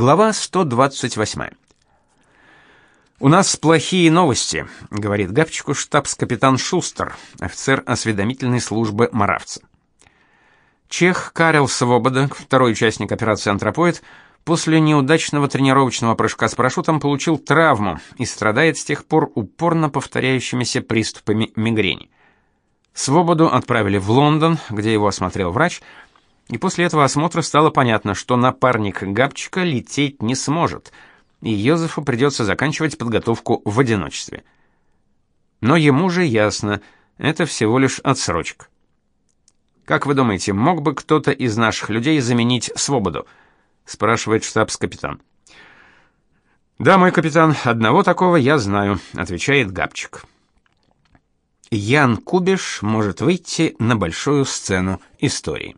Глава 128. У нас плохие новости, говорит Габчику штабс-капитан Шустер, офицер осведомительной службы Моравца. Чех Карел Свобода, второй участник операции Антропоид, после неудачного тренировочного прыжка с парашютом получил травму и страдает с тех пор упорно повторяющимися приступами мигрени. Свободу отправили в Лондон, где его осмотрел врач, и после этого осмотра стало понятно, что напарник Габчика лететь не сможет, и Йозефу придется заканчивать подготовку в одиночестве. Но ему же ясно, это всего лишь отсрочка. Как вы думаете, мог бы кто-то из наших людей заменить Свободу? спрашивает штабс-капитан. Да, мой капитан, одного такого я знаю, отвечает Габчик. Ян Кубиш может выйти на большую сцену истории.